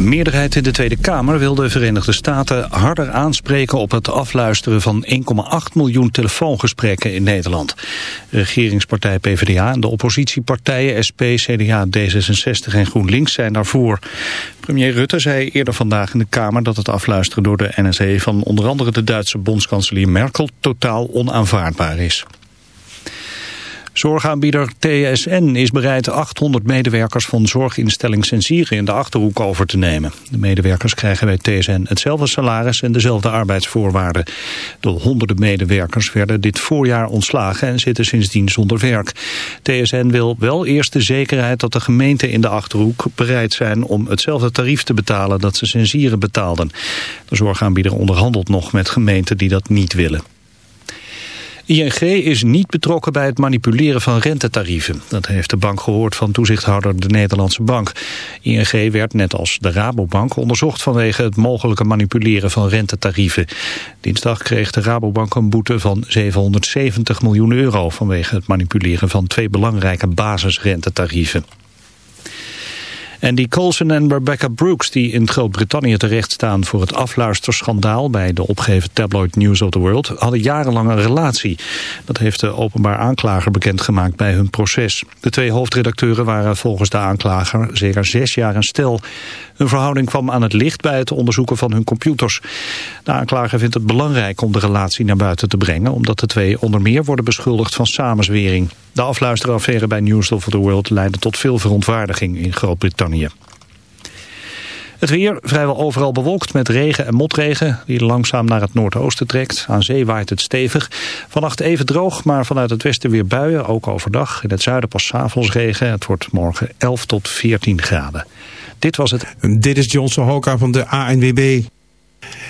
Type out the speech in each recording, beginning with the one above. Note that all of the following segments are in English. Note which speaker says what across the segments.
Speaker 1: De meerderheid in de Tweede Kamer wil de Verenigde Staten harder aanspreken op het afluisteren van 1,8 miljoen telefoongesprekken in Nederland. De regeringspartij PvdA en de oppositiepartijen SP, CDA, D66 en GroenLinks zijn daarvoor. Premier Rutte zei eerder vandaag in de Kamer dat het afluisteren door de NSE van onder andere de Duitse bondskanselier Merkel totaal onaanvaardbaar is. Zorgaanbieder TSN is bereid 800 medewerkers van zorginstelling Sensieren in de Achterhoek over te nemen. De medewerkers krijgen bij TSN hetzelfde salaris en dezelfde arbeidsvoorwaarden. De honderden medewerkers werden dit voorjaar ontslagen en zitten sindsdien zonder werk. TSN wil wel eerst de zekerheid dat de gemeenten in de Achterhoek bereid zijn om hetzelfde tarief te betalen dat ze Sensieren betaalden. De zorgaanbieder onderhandelt nog met gemeenten die dat niet willen. ING is niet betrokken bij het manipuleren van rentetarieven. Dat heeft de bank gehoord van toezichthouder de Nederlandse Bank. ING werd net als de Rabobank onderzocht vanwege het mogelijke manipuleren van rentetarieven. Dinsdag kreeg de Rabobank een boete van 770 miljoen euro vanwege het manipuleren van twee belangrijke basisrentetarieven. Andy Coulson en Rebecca Brooks, die in Groot-Brittannië terecht staan voor het afluisterschandaal bij de opgeven tabloid News of the World, hadden jarenlang een relatie. Dat heeft de openbaar aanklager bekendgemaakt bij hun proces. De twee hoofdredacteuren waren volgens de aanklager zeker zes jaar een stel. Hun verhouding kwam aan het licht bij het onderzoeken van hun computers. De aanklager vindt het belangrijk om de relatie naar buiten te brengen, omdat de twee onder meer worden beschuldigd van samenzwering. De afluisteraffaire bij News of the World leidde tot veel verontwaardiging in Groot-Brittannië. Het weer vrijwel overal bewolkt met regen en motregen die langzaam naar het noordoosten trekt. Aan zee waait het stevig. Vannacht even droog, maar vanuit het westen weer buien, ook overdag. In het zuiden pas avonds regen. Het wordt morgen 11 tot 14 graden. Dit was het. Dit is Johnson Hoka van de ANWB.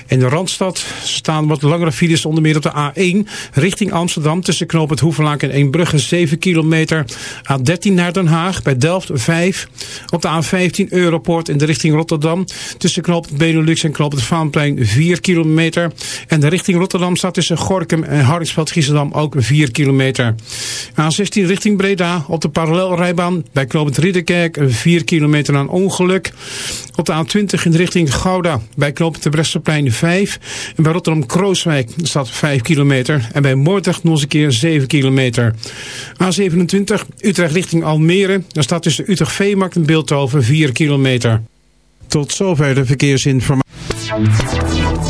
Speaker 1: In de Randstad staan wat langere files onder meer op de A1 richting Amsterdam tussen knooppunt het en Eembrugge 7 kilometer. A13 naar Den Haag bij Delft 5. Op de A15 Europoort in de richting Rotterdam tussen knooppunt Benelux en knooppunt Vaanplein 4 kilometer. En de richting Rotterdam staat tussen Gorkum en Hardingsveld Giessendam ook 4 kilometer. A16 richting Breda op de parallelrijbaan bij knooppunt Riedenkerk 4 kilometer aan ongeluk. Op de A20 in de richting Gouda bij knooppunt de Bresse Klaasplein 5. En bij Rotterdam-Krooswijk staat 5 kilometer. En bij Moordrecht nog eens een keer 7 kilometer. A27 Utrecht richting Almere. Daar staat tussen Utrecht-Veemarkt en Beeldhoven 4 kilometer. Tot zover de verkeersinformatie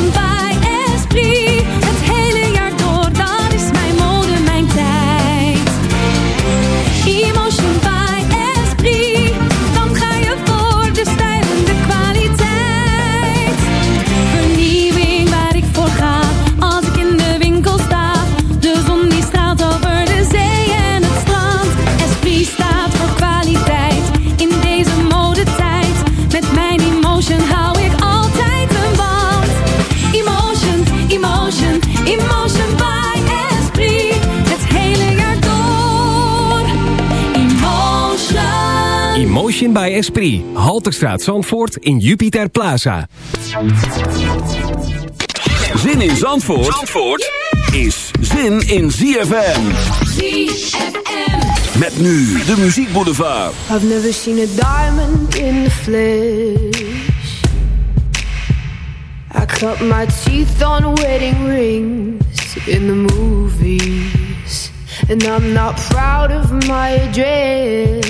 Speaker 2: bij Esprit. Halterstraat Zandvoort in Jupiter Plaza. Zin in Zandvoort, is zin in ZFM.
Speaker 3: ZFM.
Speaker 2: Met nu de muziekboulevard.
Speaker 3: I've never seen a diamond in the flesh. I cut my teeth on wedding rings in the movies. And I'm not proud of my address.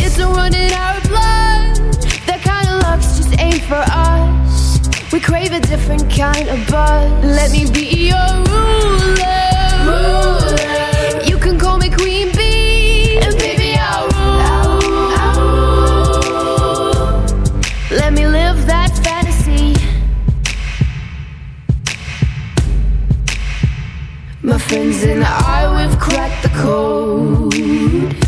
Speaker 3: It's a blood. That kind of just ain't for us. We crave a different kind of buzz. Let me be your ruler. You can call me Queen Bee. And baby, I'll
Speaker 4: rule.
Speaker 3: Let me live that fantasy. My friends and I, we've cracked the code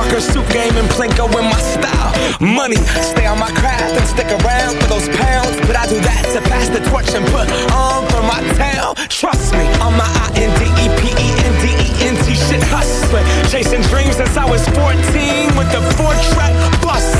Speaker 5: Parker suit game and Plinko in my style. Money, stay on my craft and stick around for those pounds. But I do that to pass the torch and put on for my town. Trust me, on my I N D E P E N D E N T shit hustling, chasing dreams since I was 14 with the four track bus.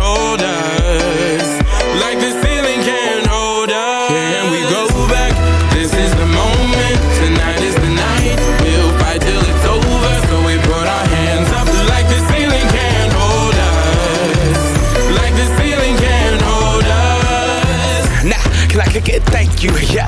Speaker 5: you, yeah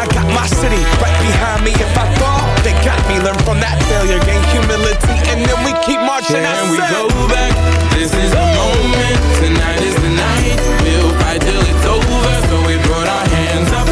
Speaker 5: I got my city right behind me. If I fall, they got me. Learn from that failure, gain humility, and then we keep marching. Can we go back? This is the moment. Tonight is the night. We'll fight till it's over. So we put our hands up.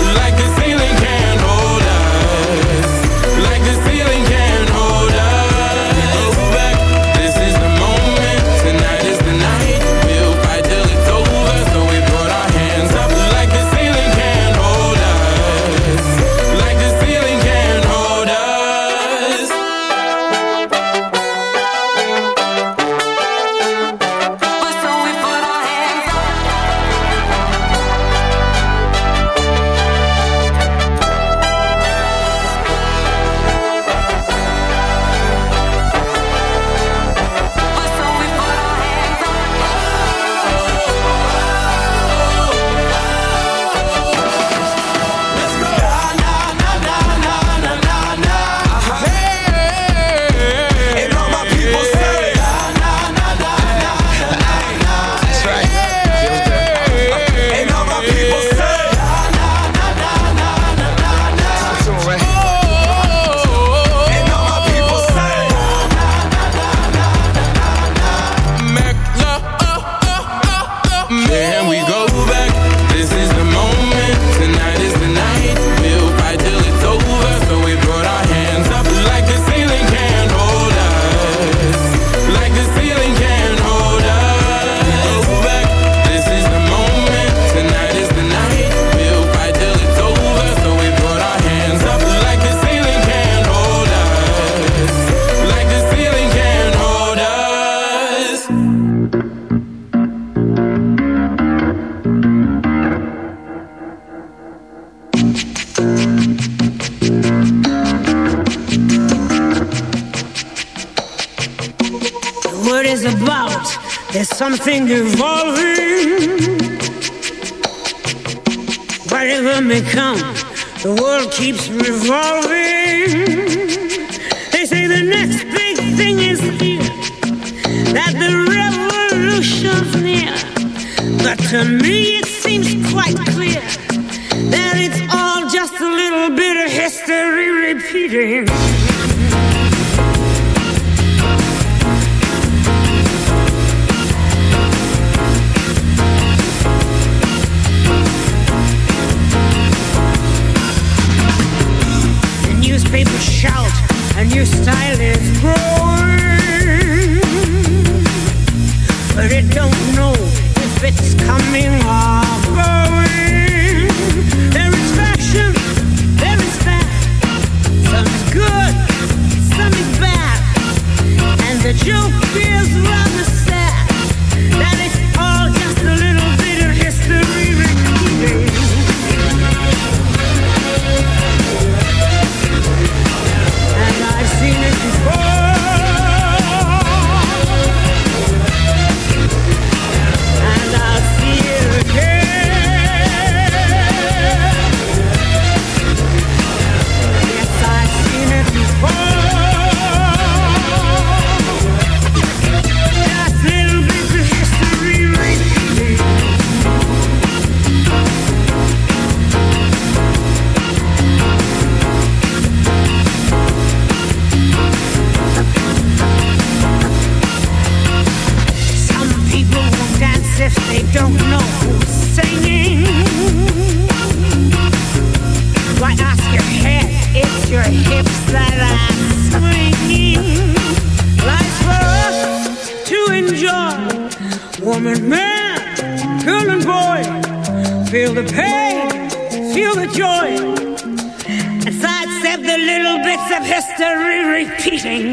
Speaker 6: leaving.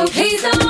Speaker 7: so please don't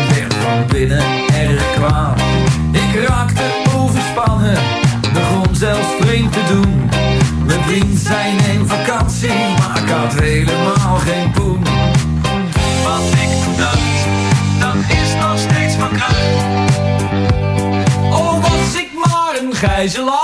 Speaker 2: Ik werd van binnen erg kwaad. Ik raakte overspannen, begon zelfs vreemd te doen. Mijn vriend zijn in vakantie, maar ik had helemaal geen poen. Wat ik toen dacht, dat is nog steeds van kruid. Oh, was ik maar een gijzelaar.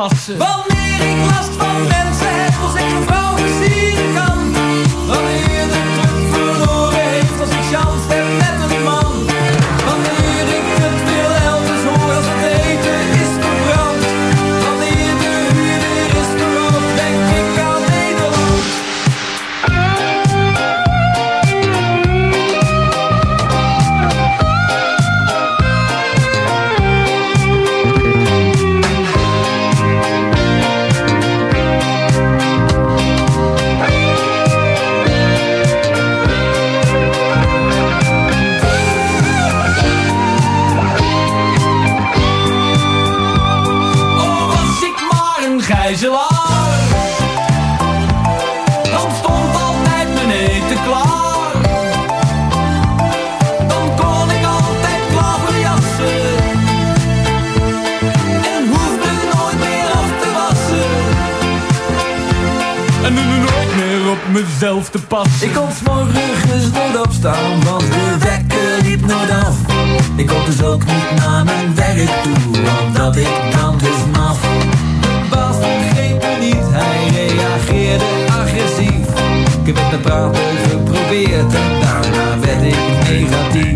Speaker 2: passen. Wanneer ik last
Speaker 4: van mensen heb, als ik een vrouw gezien kan. Ik Ik kon s'morgens
Speaker 2: nooit opstaan, want de wekker liep nooit af. Ik kon dus ook niet naar mijn werk toe, omdat ik dan dus maf. Bas begreep me niet, hij reageerde agressief. Ik heb met praten geprobeerd en
Speaker 4: daarna werd ik negatief.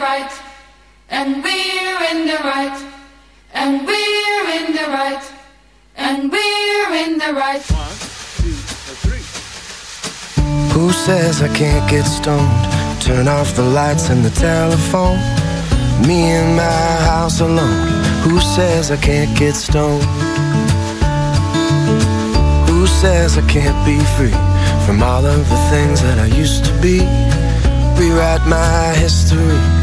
Speaker 6: right, and we're in the right, and we're in the right, and we're in the right. One, two,
Speaker 8: three. Who says I can't get stoned? Turn off the lights and the telephone. Me in my house alone. Who says I can't get stoned? Who says I can't be free from all of the things that I used to be? Rewrite my history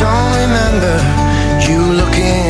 Speaker 8: don't remember you looking